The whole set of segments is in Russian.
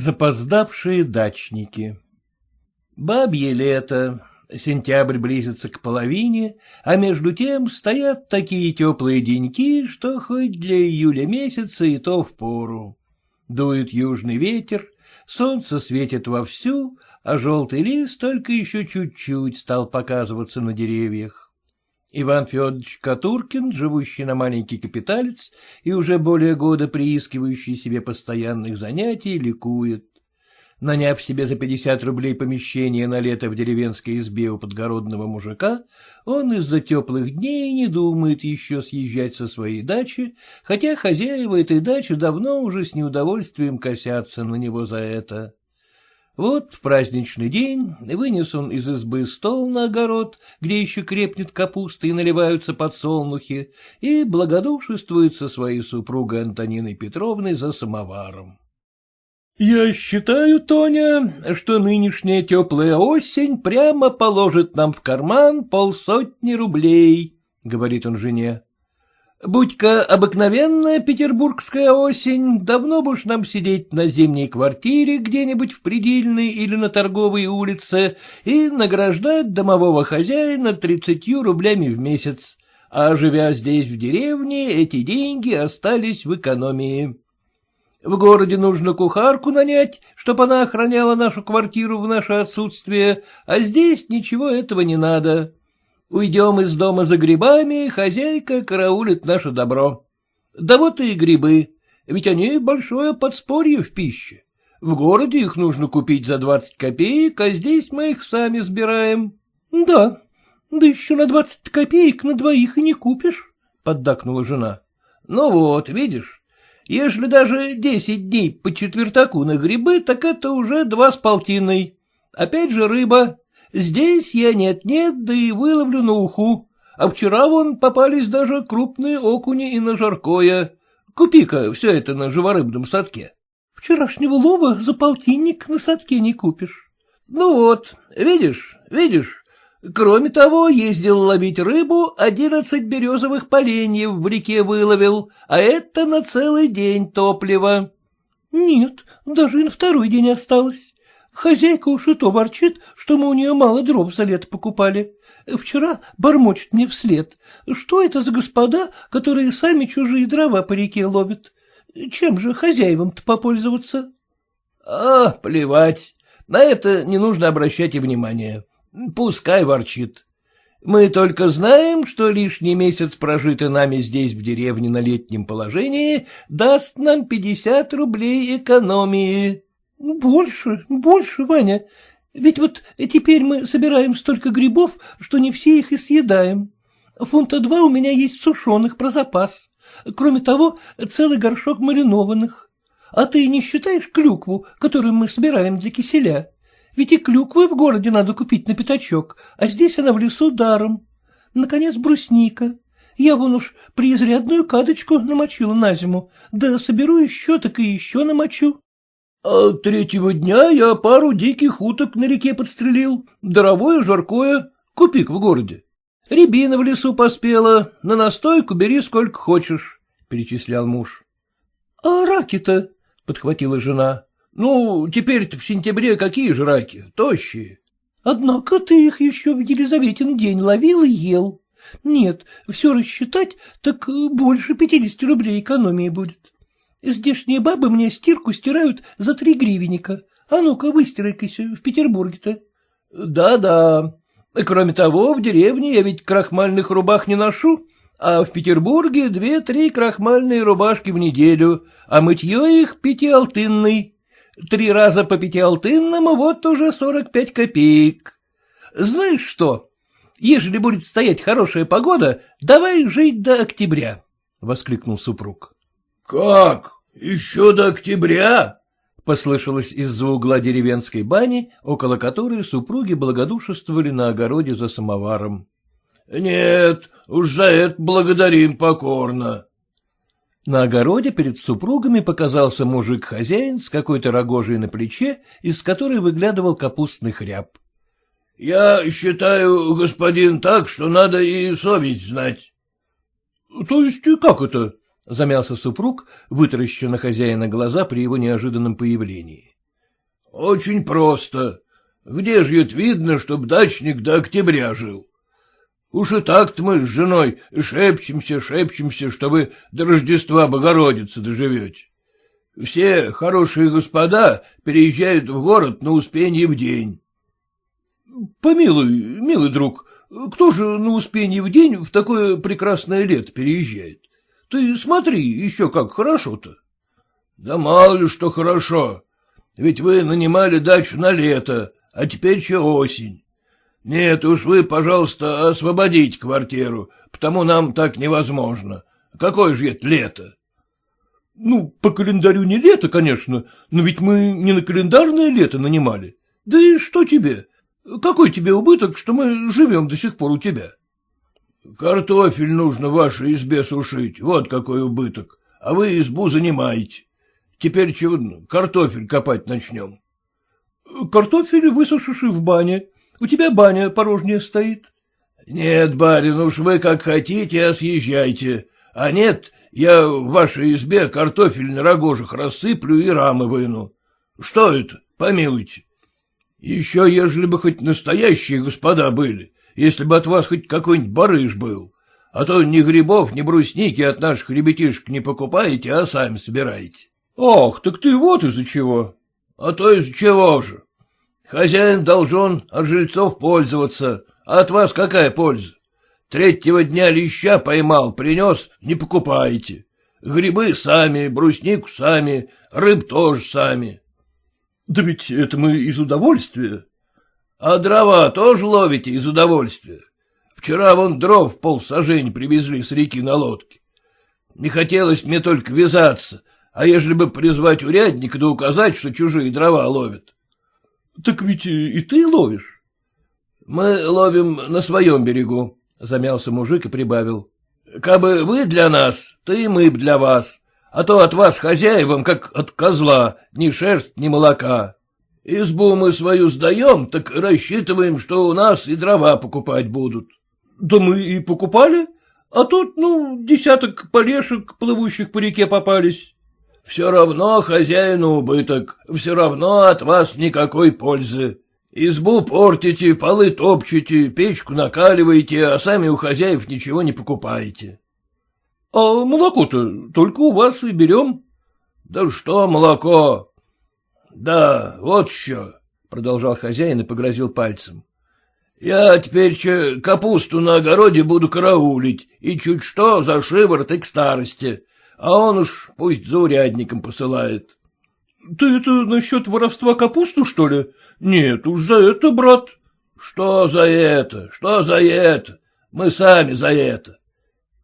Запоздавшие дачники Бабье лето, сентябрь близится к половине, а между тем стоят такие теплые деньки, что хоть для июля месяца и то в пору. Дует южный ветер, солнце светит вовсю, а желтый лист только еще чуть-чуть стал показываться на деревьях. Иван Федорович Катуркин, живущий на маленький капиталец и уже более года приискивающий себе постоянных занятий, ликует. Наняв себе за пятьдесят рублей помещение на лето в деревенской избе у подгородного мужика, он из-за теплых дней не думает еще съезжать со своей дачи, хотя хозяева этой дачи давно уже с неудовольствием косятся на него за это. Вот в праздничный день вынес он из избы стол на огород, где еще крепнет капуста и наливаются подсолнухи, и благодушествует со своей супругой Антониной Петровной за самоваром. — Я считаю, Тоня, что нынешняя теплая осень прямо положит нам в карман полсотни рублей, — говорит он жене. Будь-ка обыкновенная петербургская осень, давно бы уж нам сидеть на зимней квартире где-нибудь в Предельной или на торговой улице и награждать домового хозяина тридцатью рублями в месяц, а живя здесь в деревне, эти деньги остались в экономии. В городе нужно кухарку нанять, чтобы она охраняла нашу квартиру в наше отсутствие, а здесь ничего этого не надо. Уйдем из дома за грибами, хозяйка караулит наше добро. Да вот и грибы, ведь они большое подспорье в пище. В городе их нужно купить за двадцать копеек, а здесь мы их сами сбираем. — Да, да еще на двадцать копеек на двоих и не купишь, — поддакнула жена. — Ну вот, видишь, если даже десять дней по четвертаку на грибы, так это уже два с полтиной. Опять же рыба, Здесь я нет-нет, да и выловлю на уху. А вчера вон попались даже крупные окуни и на жаркое. Купи-ка все это на живорыбном садке. Вчерашнего лова за полтинник на садке не купишь. Ну вот, видишь, видишь. Кроме того, ездил ловить рыбу, одиннадцать березовых поленьев в реке выловил, а это на целый день топливо. Нет, даже и на второй день осталось. Хозяйка уж и то ворчит, что мы у нее мало дров за лето покупали. Вчера бормочет мне вслед. Что это за господа, которые сами чужие дрова по реке ловят? Чем же хозяевам-то попользоваться? — А, плевать. На это не нужно обращать и внимания. Пускай ворчит. Мы только знаем, что лишний месяц, прожитый нами здесь, в деревне, на летнем положении, даст нам пятьдесят рублей экономии. — Больше, больше, Ваня. Ведь вот теперь мы собираем столько грибов, что не все их и съедаем. Фунта два у меня есть сушеных про запас. Кроме того, целый горшок маринованных. А ты не считаешь клюкву, которую мы собираем для киселя? Ведь и клюквы в городе надо купить на пятачок, а здесь она в лесу даром. Наконец, брусника. Я вон уж преизрядную кадочку намочила на зиму, да соберу еще, так и еще намочу. А третьего дня я пару диких уток на реке подстрелил, даровое жаркое, купик в городе. Рябина в лесу поспела, на настойку бери сколько хочешь, — перечислял муж. — А раки-то? — подхватила жена. — Ну, теперь-то в сентябре какие же раки, тощие. — Однако ты их еще в Елизаветин день ловил и ел. Нет, все рассчитать, так больше пятидесяти рублей экономии будет. Здешние бабы мне стирку стирают за три гривенника. А ну-ка, выстирай-кася в Петербурге-то. Да-да. Кроме того, в деревне я ведь крахмальных рубах не ношу, а в Петербурге две-три крахмальные рубашки в неделю, а мытье их пятиалтынный. Три раза по пятиалтынному, вот уже сорок пять копеек. Знаешь что, ежели будет стоять хорошая погода, давай жить до октября, — воскликнул супруг. «Как? Еще до октября?» — послышалось из-за угла деревенской бани, около которой супруги благодушествовали на огороде за самоваром. — Нет, уж за это благодарим покорно. На огороде перед супругами показался мужик-хозяин с какой-то рогожей на плече, из которой выглядывал капустный хряб. — Я считаю, господин, так, что надо и совесть знать. — То есть как это? — замялся супруг, вытаращив на хозяина глаза при его неожиданном появлении. — Очень просто. Где же это видно, чтоб дачник до октября жил? Уж и так-то мы с женой шепчемся, шепчемся, чтобы до Рождества Богородицы доживете. Все хорошие господа переезжают в город на Успенье в день. — Помилуй, милый друг, кто же на Успенье в день в такое прекрасное лето переезжает? Ты смотри, еще как хорошо-то. — Да мало ли что хорошо. Ведь вы нанимали дачу на лето, а теперь еще осень. Нет уж вы, пожалуйста, освободите квартиру, потому нам так невозможно. Какое же это лето? Ну, по календарю не лето, конечно, но ведь мы не на календарное лето нанимали. Да и что тебе? Какой тебе убыток, что мы живем до сих пор у тебя? Картофель нужно в вашей избе сушить, вот какой убыток, а вы избу занимаете. Теперь чего картофель копать начнем. Картофель высушишь и в бане. У тебя баня порожняя стоит. Нет, барин, уж вы как хотите, а съезжайте. А нет, я в вашей избе картофель на рогожах рассыплю и рамы выну. Что это, помилуйте? Еще ежели бы хоть настоящие господа были, если бы от вас хоть какой-нибудь барыш был. А то ни грибов, ни брусники от наших ребятишек не покупаете, а сами собираете. — Ах, так ты вот из-за чего. — А то из-за чего же? Хозяин должен от жильцов пользоваться, а от вас какая польза? Третьего дня леща поймал, принес, не покупаете. Грибы сами, бруснику сами, рыб тоже сами. Да ведь это мы из удовольствия. А дрова тоже ловите из удовольствия. Вчера вон дров полсажень привезли с реки на лодке. Не хотелось мне только вязаться, а ежели бы призвать урядника да указать, что чужие дрова ловят. Так ведь и ты ловишь. Мы ловим на своем берегу, Замялся мужик и прибавил. — Кабы вы для нас, то и мы б для вас, а то от вас хозяевам, как от козла, ни шерсть, ни молока. Избу мы свою сдаем, так рассчитываем, что у нас и дрова покупать будут. — Да мы и покупали, а тут, ну, десяток полешек, плывущих по реке, попались. — Все равно хозяину убыток, все равно от вас никакой пользы. Избу портите, полы топчете, печку накаливаете, а сами у хозяев ничего не покупаете. — А молоко-то только у вас и берем. — Да что молоко? — Да, вот еще, — продолжал хозяин и погрозил пальцем. — Я теперь че капусту на огороде буду караулить, и чуть что за шиворот и к старости, а он уж пусть за урядником посылает. — Ты это насчет воровства капусту, что ли? Нет уж за это, брат. — Что за это? Что за это? Мы сами за это.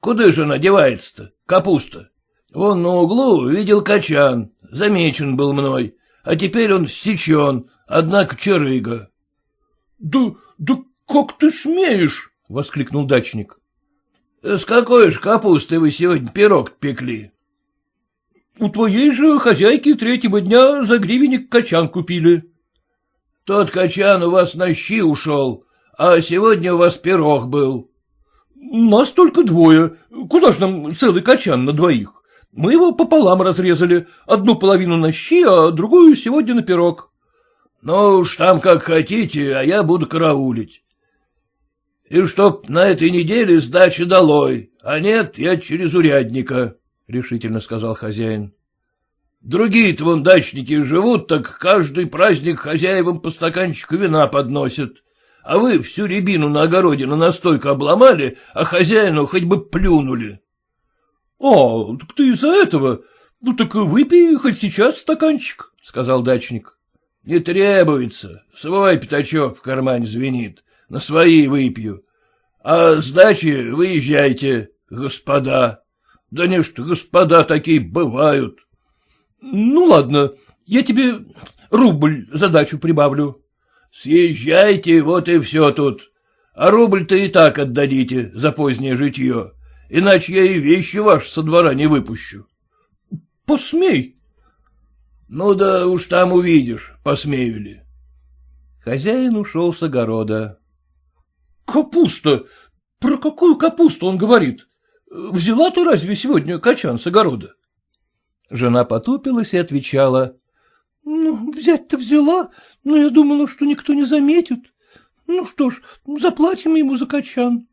Куда же она девается-то, капуста? Вон на углу видел качан, замечен был мной, а теперь он сечен, однако черыга. — Да, да как ты смеешь? — воскликнул дачник. — С какой же капустой вы сегодня пирог пекли? У твоей же хозяйки третьего дня за гривенник качан купили. — Тот качан у вас на щи ушел, а сегодня у вас пирог был. — Нас только двое. Куда ж нам целый качан на двоих? Мы его пополам разрезали, одну половину на щи, а другую сегодня на пирог. — Ну уж там как хотите, а я буду караулить. И чтоб на этой неделе сдачи долой, а нет, я через урядника. — решительно сказал хозяин. — Другие-то вон дачники живут, так каждый праздник хозяевам по стаканчику вина подносят. А вы всю рябину на огороде на настойку обломали, а хозяину хоть бы плюнули. — А, так ты из-за этого? Ну так выпей хоть сейчас стаканчик, — сказал дачник. — Не требуется. Свой пятачок в кармане звенит. На свои выпью. А с дачи выезжайте, господа. Да не что, господа такие бывают. — Ну, ладно, я тебе рубль задачу прибавлю. — Съезжайте, вот и все тут. А рубль-то и так отдадите за позднее житье, иначе я и вещи ваши со двора не выпущу. — Посмей. — Ну да уж там увидишь, посмею ли. Хозяин ушел с огорода. — Капуста! Про какую капусту он говорит? Взяла ты разве сегодня качан с огорода? Жена потупилась и отвечала. — Ну, взять-то взяла, но я думала, что никто не заметит. Ну что ж, заплатим ему за качан.